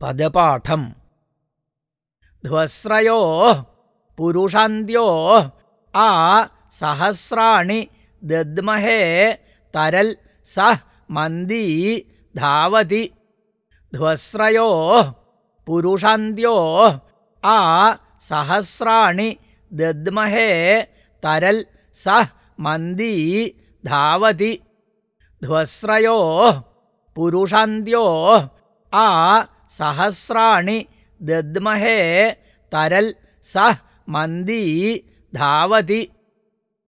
പദപാഠം ധ്വസ്രയോ പുരുഷാന്ത്യോ ആ സഹസ്രാണി ദദ്മഹേ തരൽ സഹ മന്ദീ ധാവതി ധ്വസ്രയോ പുരുഷാന്ത്യോ ആ സഹസ്രാണി ദദ്മഹേ തരൽ സഹ മന്ദീ ധാവതി ധ്വസ്രയോ പുരുഷാന്ത്യോ ആ सहस्राणि दद्महे तरल् सः मन्दी धावति।